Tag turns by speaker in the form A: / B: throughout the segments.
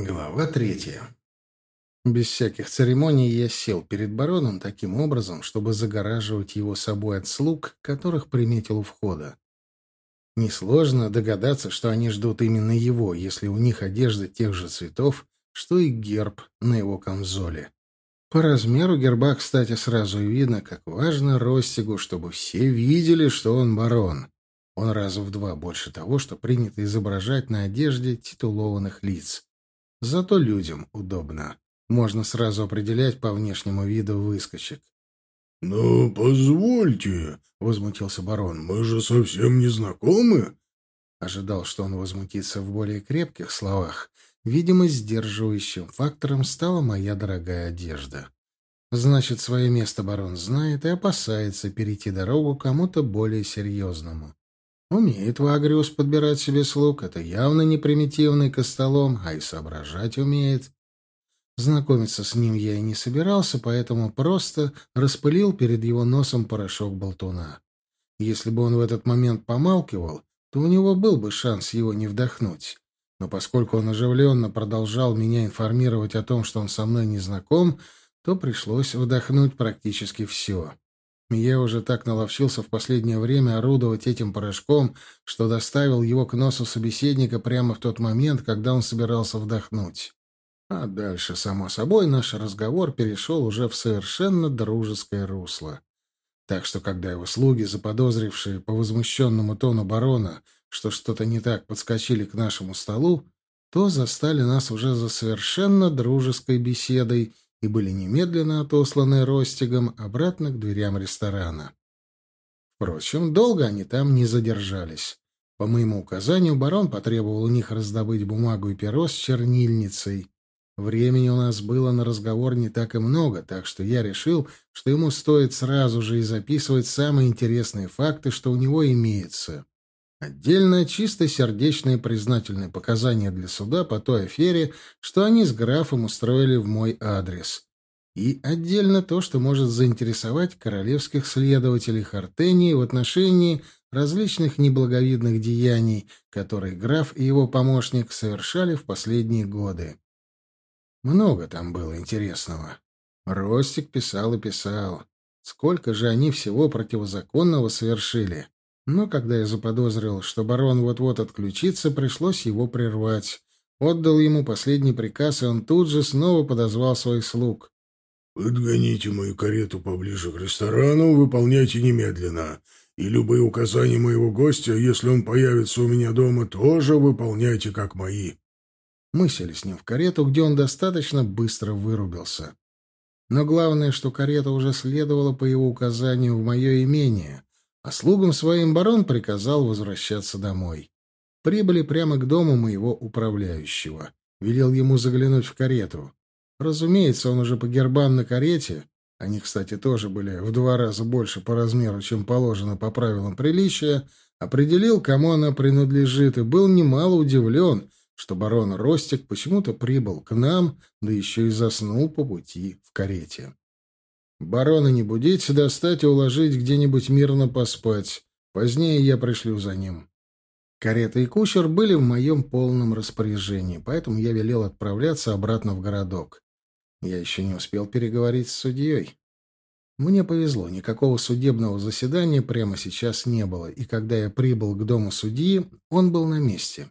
A: Глава третья. Без всяких церемоний я сел перед бароном таким образом, чтобы загораживать его собой от слуг, которых приметил у входа. Несложно догадаться, что они ждут именно его, если у них одежда тех же цветов, что и герб на его камзоле. По размеру герба, кстати, сразу видно, как важно Ростигу, чтобы все видели, что он барон. Он раза в два больше того, что принято изображать на одежде титулованных лиц. Зато людям удобно. Можно сразу определять по внешнему виду выскочек.
B: — Ну, позвольте, — возмутился барон, — мы же совсем не знакомы.
A: Ожидал, что он возмутится в более крепких словах. Видимо, сдерживающим фактором стала моя дорогая одежда. Значит, свое место барон знает и опасается перейти дорогу кому-то более серьезному. Умеет Вагриус подбирать себе слуг, это явно не примитивный костолом, а и соображать умеет. Знакомиться с ним я и не собирался, поэтому просто распылил перед его носом порошок болтуна. Если бы он в этот момент помалкивал, то у него был бы шанс его не вдохнуть. Но поскольку он оживленно продолжал меня информировать о том, что он со мной не знаком, то пришлось вдохнуть практически все. Я уже так наловчился в последнее время орудовать этим порошком, что доставил его к носу собеседника прямо в тот момент, когда он собирался вдохнуть. А дальше, само собой, наш разговор перешел уже в совершенно дружеское русло. Так что, когда его слуги, заподозрившие по возмущенному тону барона, что что-то не так, подскочили к нашему столу, то застали нас уже за совершенно дружеской беседой — и были немедленно отосланы Ростигом обратно к дверям ресторана. Впрочем, долго они там не задержались. По моему указанию барон потребовал у них раздобыть бумагу и перо с чернильницей. Времени у нас было на разговор не так и много, так что я решил, что ему стоит сразу же и записывать самые интересные факты, что у него имеется. Отдельно чисто сердечные признательные показания для суда по той афере, что они с графом устроили в мой адрес. И отдельно то, что может заинтересовать королевских следователей Хартении в отношении различных неблаговидных деяний, которые граф и его помощник совершали в последние годы. Много там было интересного. Ростик писал и писал. Сколько же они всего противозаконного совершили. Но когда я заподозрил, что барон вот-вот отключится, пришлось его прервать. Отдал ему последний приказ, и он тут же снова подозвал своих слуг.
B: «Подгоните мою карету поближе к ресторану, выполняйте немедленно. И любые указания моего гостя, если он появится у меня дома, тоже выполняйте как мои».
A: Мы сели с ним в карету, где он достаточно быстро вырубился. Но главное, что карета уже следовала по его указанию в мое имение — а слугам своим барон приказал возвращаться домой. Прибыли прямо к дому моего управляющего. Велел ему заглянуть в карету. Разумеется, он уже по гербам на карете, они, кстати, тоже были в два раза больше по размеру, чем положено по правилам приличия, определил, кому она принадлежит, и был немало удивлен, что барон Ростик почему-то прибыл к нам, да еще и заснул по пути в карете. Барона не будить, достать и уложить где-нибудь мирно поспать. Позднее я пришлю за ним. Карета и кучер были в моем полном распоряжении, поэтому я велел отправляться обратно в городок. Я еще не успел переговорить с судьей. Мне повезло, никакого судебного заседания прямо сейчас не было, и когда я прибыл к дому судьи, он был на месте.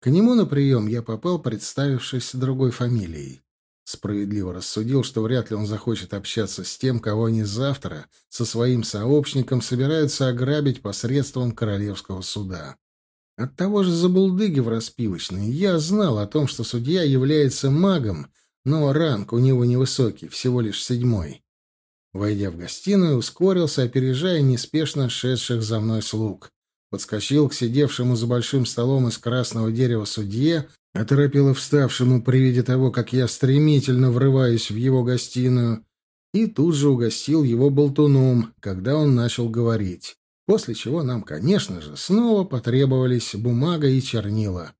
A: К нему на прием я попал, представившись другой фамилией. Справедливо рассудил, что вряд ли он захочет общаться с тем, кого они завтра со своим сообщником собираются ограбить посредством королевского суда. От того же забулдыги в распивочной я знал о том, что судья является магом, но ранг у него невысокий, всего лишь седьмой. Войдя в гостиную, ускорился, опережая неспешно шедших за мной слуг. Подскочил к сидевшему за большим столом из красного дерева судье, оторопело вставшему при виде того, как я стремительно врываюсь в его гостиную, и тут же угостил его болтуном, когда он начал говорить. После чего нам, конечно же, снова потребовались бумага и чернила.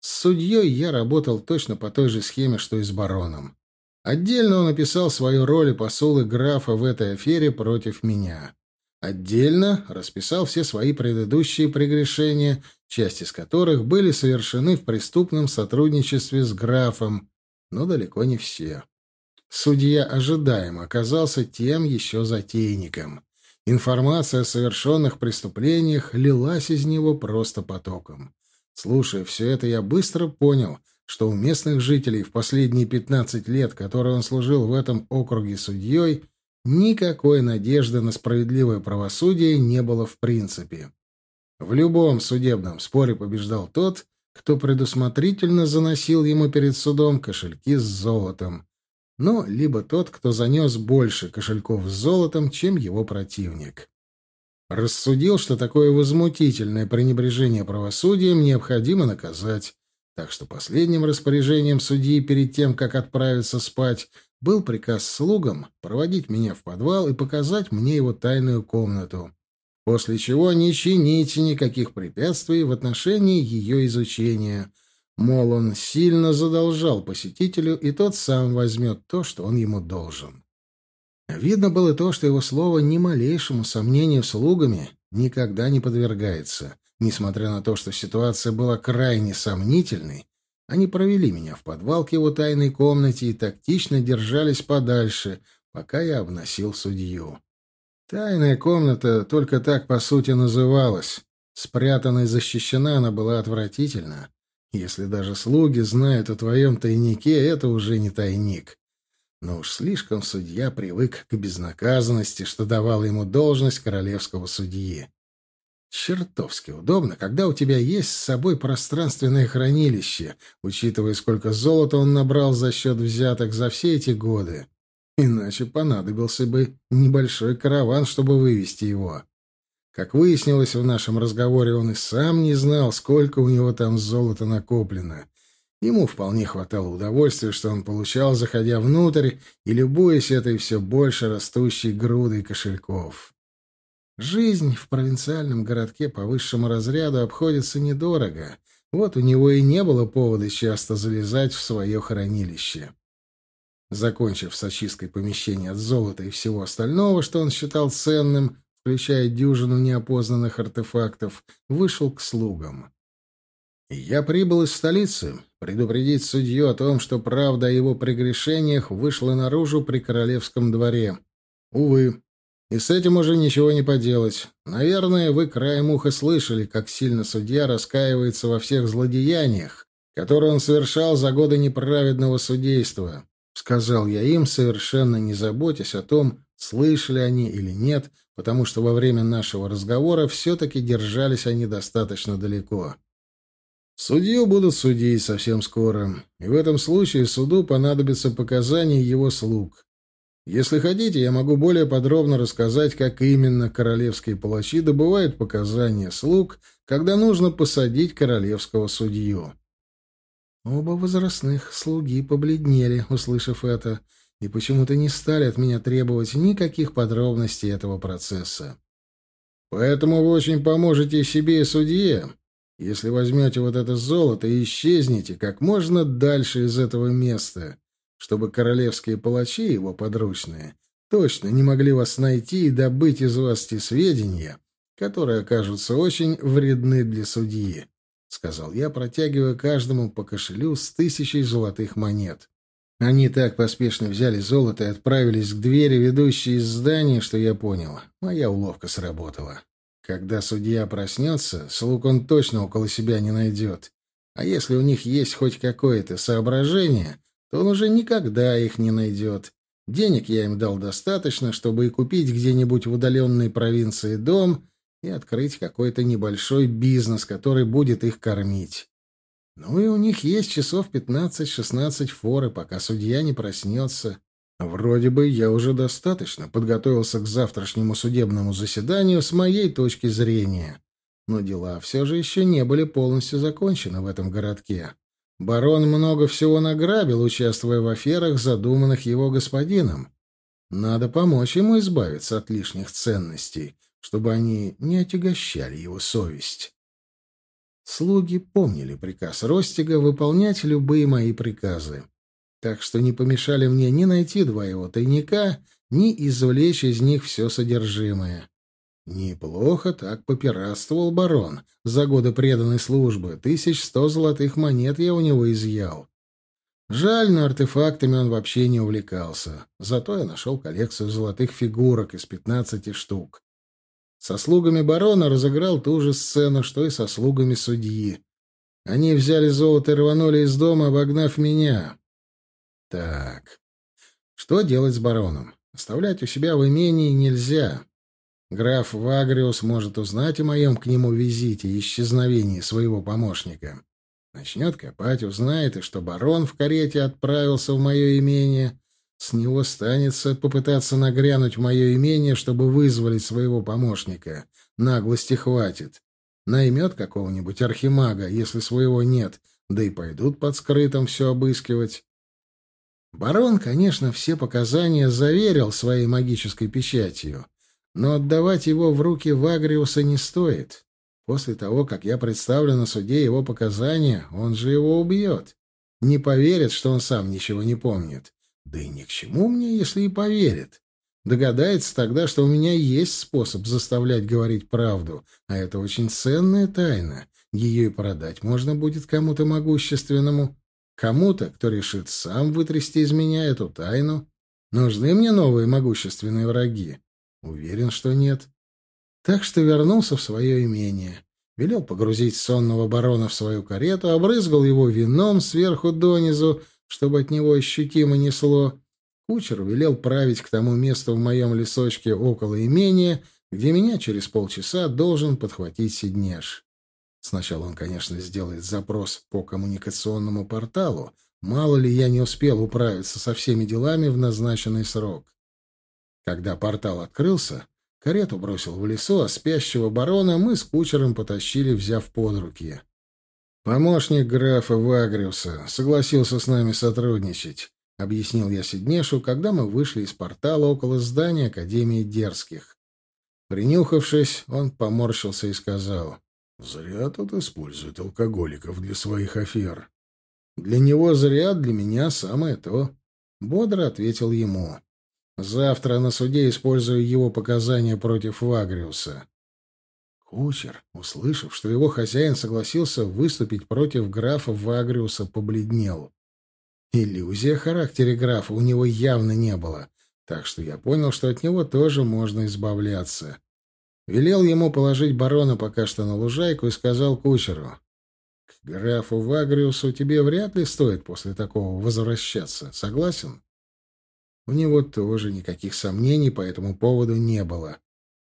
A: С судьей я работал точно по той же схеме, что и с бароном. Отдельно он описал свою роль и посулы графа в этой афере против меня. Отдельно расписал все свои предыдущие прегрешения, часть из которых были совершены в преступном сотрудничестве с графом, но далеко не все. Судья ожидаемо оказался тем еще затейником. Информация о совершенных преступлениях лилась из него просто потоком. Слушая все это, я быстро понял, что у местных жителей в последние 15 лет, которые он служил в этом округе судьей, никакой надежды на справедливое правосудие не было в принципе. В любом судебном споре побеждал тот, кто предусмотрительно заносил ему перед судом кошельки с золотом, но либо тот, кто занес больше кошельков с золотом, чем его противник. Рассудил, что такое возмутительное пренебрежение правосудием необходимо наказать, так что последним распоряжением судьи перед тем, как отправиться спать, был приказ слугам проводить меня в подвал и показать мне его тайную комнату, после чего не чинить никаких препятствий в отношении ее изучения. Мол, он сильно задолжал посетителю, и тот сам возьмет то, что он ему должен. Видно было то, что его слово ни малейшему сомнению слугами никогда не подвергается. Несмотря на то, что ситуация была крайне сомнительной, они провели меня в подвал к его тайной комнате и тактично держались подальше, пока я обносил судью. Тайная комната только так, по сути, называлась. Спрятана и защищена она была отвратительно. Если даже слуги знают о твоем тайнике, это уже не тайник. Но уж слишком судья привык к безнаказанности, что давала ему должность королевского судьи. Чертовски удобно, когда у тебя есть с собой пространственное хранилище, учитывая, сколько золота он набрал за счет взяток за все эти годы. Иначе понадобился бы небольшой караван, чтобы вывести его. Как выяснилось в нашем разговоре, он и сам не знал, сколько у него там золота накоплено. Ему вполне хватало удовольствия, что он получал, заходя внутрь и любуясь этой все больше растущей грудой кошельков. Жизнь в провинциальном городке по высшему разряду обходится недорого. Вот у него и не было повода часто залезать в свое хранилище. Закончив с очисткой помещения от золота и всего остального, что он считал ценным, включая дюжину неопознанных артефактов, вышел к слугам. Я прибыл из столицы предупредить судью о том, что правда о его прегрешениях вышла наружу при королевском дворе. Увы, и с этим уже ничего не поделать. Наверное, вы краем уха слышали, как сильно судья раскаивается во всех злодеяниях, которые он совершал за годы неправедного судейства. Сказал я им, совершенно не заботясь о том, слышали они или нет, потому что во время нашего разговора все-таки держались они достаточно далеко. Судью будут судить совсем скоро, и в этом случае суду понадобятся показания его слуг. Если хотите, я могу более подробно рассказать, как именно королевские палачи добывают показания слуг, когда нужно посадить королевского судью. Оба возрастных слуги побледнели, услышав это, и почему-то не стали от меня требовать никаких подробностей этого процесса. Поэтому вы очень поможете себе и судье, если возьмете вот это золото и исчезнете как можно дальше из этого места, чтобы королевские палачи, его подручные, точно не могли вас найти и добыть из вас те сведения, которые окажутся очень вредны для судьи. — сказал я, протягивая каждому по кошелю с тысячей золотых монет. Они так поспешно взяли золото и отправились к двери, ведущей из здания, что я понял. Моя уловка сработала. Когда судья проснется, слуг он точно около себя не найдет. А если у них есть хоть какое-то соображение, то он уже никогда их не найдет. Денег я им дал достаточно, чтобы и купить где-нибудь в удаленной провинции дом и открыть какой-то небольшой бизнес, который будет их кормить. Ну и у них есть часов 15-16 форы, пока судья не проснется. Вроде бы я уже достаточно подготовился к завтрашнему судебному заседанию с моей точки зрения. Но дела все же еще не были полностью закончены в этом городке. Барон много всего награбил, участвуя в аферах, задуманных его господином. Надо помочь ему избавиться от лишних ценностей — чтобы они не отягощали его совесть. Слуги помнили приказ Ростига выполнять любые мои приказы, так что не помешали мне ни найти два его тайника, ни извлечь из них все содержимое. Неплохо так попиратствовал барон за годы преданной службы. Тысяч сто золотых монет я у него изъял. Жаль, но артефактами он вообще не увлекался. Зато я нашел коллекцию золотых фигурок из пятнадцати штук. Со слугами барона разыграл ту же сцену, что и со слугами судьи. Они взяли золото и рванули из дома, обогнав меня. Так, что делать с бароном? Оставлять у себя в имении нельзя. Граф Вагриус может узнать о моем к нему визите и исчезновении своего помощника. Начнет копать, узнает, и что барон в карете отправился в мое имение. С него станется попытаться нагрянуть в мое имение, чтобы вызволить своего помощника. Наглости хватит. Наймет какого-нибудь архимага, если своего нет, да и пойдут под скрытым все обыскивать. Барон, конечно, все показания заверил своей магической печатью. Но отдавать его в руки Вагриуса не стоит. После того, как я представлю на суде его показания, он же его убьет. Не поверит, что он сам ничего не помнит. Да и ни к чему мне, если и поверит. Догадается тогда, что у меня есть способ заставлять говорить правду, а это очень ценная тайна. Ее и продать можно будет кому-то могущественному. Кому-то, кто решит сам вытрясти из меня эту тайну. Нужны мне новые могущественные враги. Уверен, что нет. Так что вернулся в свое имение. Велел погрузить сонного барона в свою карету, обрызгал его вином сверху донизу, чтобы от него ощутимо несло. Кучер велел править к тому месту в моем лесочке около имения, где меня через полчаса должен подхватить Сиднеш. Сначала он, конечно, сделает запрос по коммуникационному порталу. Мало ли я не успел управиться со всеми делами в назначенный срок. Когда портал открылся, карету бросил в лесу, а спящего барона мы с кучером потащили, взяв под руки. «Помощник графа Вагриуса согласился с нами сотрудничать», — объяснил я Сиднешу, когда мы вышли из портала около здания Академии Дерзких. Принюхавшись, он поморщился и сказал, «Зря тут используют алкоголиков для своих афер». «Для него зря, для меня самое то», — бодро ответил ему. Завтра на суде использую его показания против Вагриуса. Кучер, услышав, что его хозяин согласился выступить против графа Вагриуса, побледнел. Иллюзия характере графа у него явно не было, так что я понял, что от него тоже можно избавляться. Велел ему положить барона пока что на лужайку и сказал кучеру. — К графу Вагриусу тебе вряд ли стоит после такого возвращаться. Согласен? У него тоже никаких сомнений по этому поводу не было.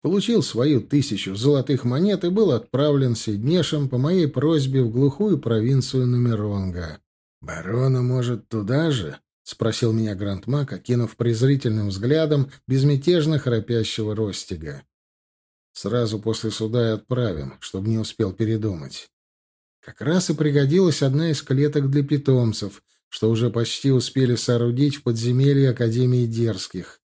A: Получил свою тысячу золотых монет и был отправлен Сиднешем по моей просьбе в глухую провинцию Нумеронга. «Барона, может, туда же?» — спросил меня Грандмак, окинув презрительным взглядом безмятежно храпящего Ростига. «Сразу после суда и отправим, чтобы не успел передумать». Как раз и пригодилась одна из клеток для питомцев, что уже почти успели соорудить в подземелье Академии Дерзких.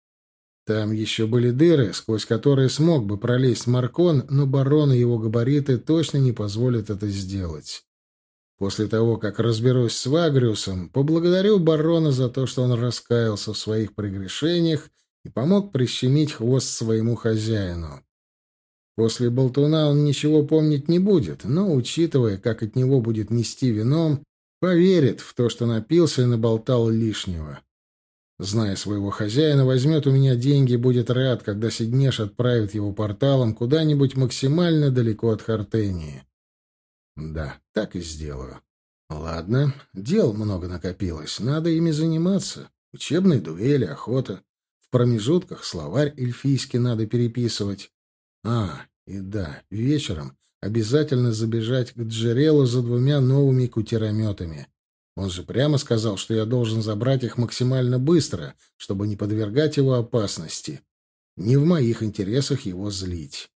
A: Там еще были дыры, сквозь которые смог бы пролезть Маркон, но барон и его габариты точно не позволят это сделать. После того, как разберусь с Вагриусом, поблагодарю барона за то, что он раскаялся в своих прегрешениях и помог прищемить хвост своему хозяину. После болтуна он ничего помнить не будет, но, учитывая, как от него будет нести вином, Поверит в то, что напился и наболтал лишнего. Зная своего хозяина, возьмет у меня деньги и будет рад, когда Сиднеш отправит его порталом куда-нибудь максимально далеко от Хартении. Да, так и сделаю. Ладно, дел много накопилось, надо ими заниматься. Учебные дуэли, охота. В промежутках словарь эльфийский надо переписывать. А, и да, вечером обязательно забежать к Джерелу за двумя новыми кутерометами. Он же прямо сказал, что я должен забрать их максимально быстро, чтобы не подвергать его опасности. Не в моих интересах его злить.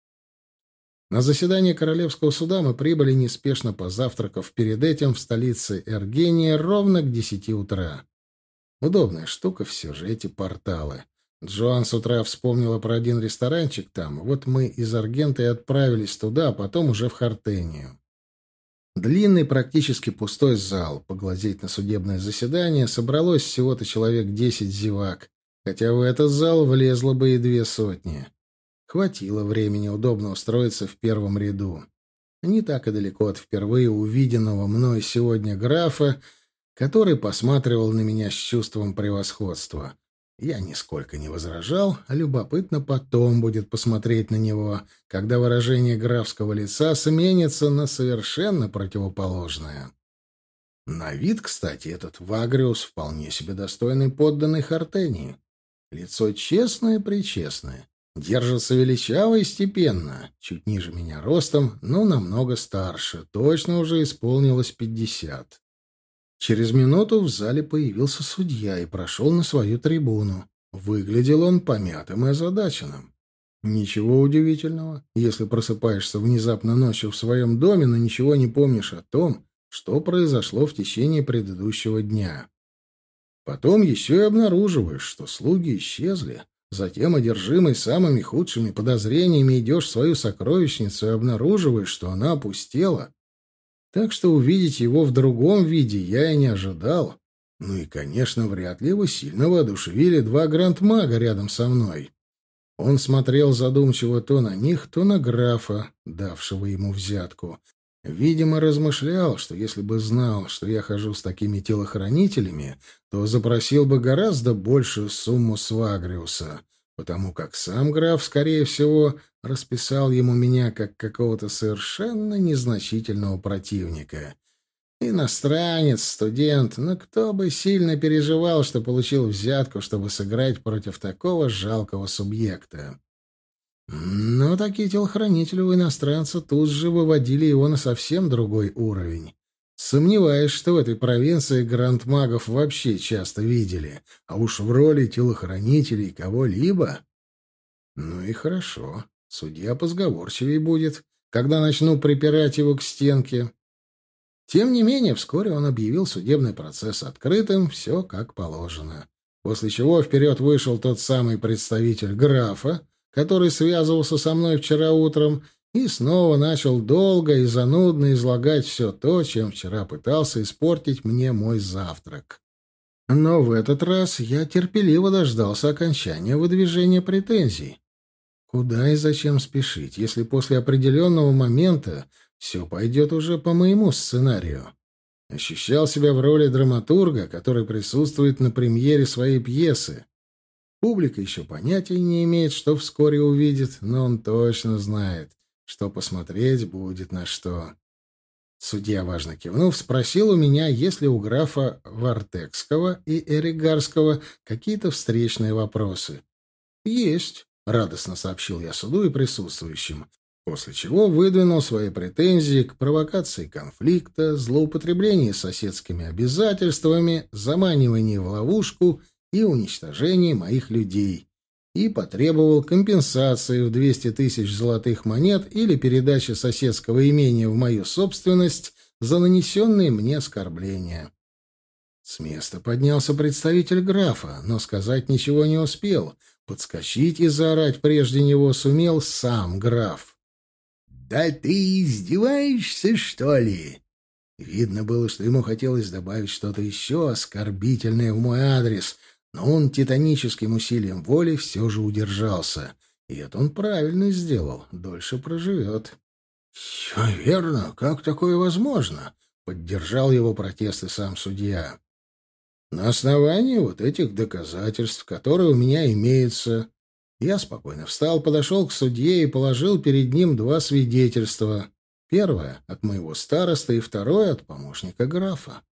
A: На заседание Королевского суда мы прибыли неспешно позавтракав перед этим в столице Эргения ровно к десяти утра. Удобная штука все же эти порталы. Джоан с утра вспомнила про один ресторанчик там. Вот мы из Аргента и отправились туда, а потом уже в Хартению. Длинный, практически пустой зал. Поглазеть на судебное заседание собралось всего-то человек десять зевак, хотя в этот зал влезло бы и две сотни. Хватило времени удобно устроиться в первом ряду. Не так и далеко от впервые увиденного мной сегодня графа, который посматривал на меня с чувством превосходства. Я нисколько не возражал, а любопытно потом будет посмотреть на него, когда выражение графского лица сменится на совершенно противоположное. На вид, кстати, этот Вагриус вполне себе достойный подданный Хартении. Лицо честное-причестное, держится величаво и степенно, чуть ниже меня ростом, но намного старше, точно уже исполнилось пятьдесят. Через минуту в зале появился судья и прошел на свою трибуну. Выглядел он помятым и озадаченным. Ничего удивительного, если просыпаешься внезапно ночью в своем доме, но ничего не помнишь о том, что произошло в течение предыдущего дня. Потом еще и обнаруживаешь, что слуги исчезли. Затем, одержимый самыми худшими подозрениями, идешь в свою сокровищницу и обнаруживаешь, что она опустела. Так что увидеть его в другом виде я и не ожидал. Ну и, конечно, вряд ли его сильно воодушевили два гранд-мага рядом со мной. Он смотрел задумчиво то на них, то на графа, давшего ему взятку, Видимо, размышлял, что если бы знал, что я хожу с такими телохранителями, то запросил бы гораздо большую сумму Свагриуса, потому как сам граф, скорее всего, расписал ему меня как какого-то совершенно незначительного противника. Иностранец, студент, но кто бы сильно переживал, что получил взятку, чтобы сыграть против такого жалкого субъекта. Но такие телохранители у иностранца тут же выводили его на совсем другой уровень. Сомневаюсь, что в этой провинции грандмагов вообще часто видели, а уж в роли телохранителей кого-либо. Ну и хорошо, судья позговорчивее будет, когда начну припирать его к стенке. Тем не менее, вскоре он объявил судебный процесс открытым, все как положено. После чего вперед вышел тот самый представитель графа, который связывался со мной вчера утром, и снова начал долго и занудно излагать все то, чем вчера пытался испортить мне мой завтрак. Но в этот раз я терпеливо дождался окончания выдвижения претензий. Куда и зачем спешить, если после определенного момента все пойдет уже по моему сценарию? Ощущал себя в роли драматурга, который присутствует на премьере своей пьесы. Публика еще понятия не имеет, что вскоре увидит, но он точно знает, что посмотреть будет на что. Судья, важно кивнув, спросил у меня, есть ли у графа Вартекского и Эригарского какие-то встречные вопросы. «Есть», — радостно сообщил я суду и присутствующим, после чего выдвинул свои претензии к провокации конфликта, злоупотреблении соседскими обязательствами, заманивании в ловушку — и уничтожении моих людей, и потребовал компенсации в 200 тысяч золотых монет или передачи соседского имения в мою собственность за нанесенные мне оскорбления. С места поднялся представитель графа, но сказать ничего не успел. Подскочить и заорать прежде него сумел сам граф. «Да ты издеваешься, что ли?» Видно было, что ему хотелось добавить что-то еще оскорбительное в мой адрес, но он титаническим усилием воли все же удержался. И это он правильно сделал, дольше проживет. — Все верно, как такое возможно? — поддержал его протесты сам судья. — На основании вот этих доказательств, которые у меня имеются, я спокойно встал, подошел к судье и положил перед ним два свидетельства. Первое — от моего староста и второе — от помощника графа.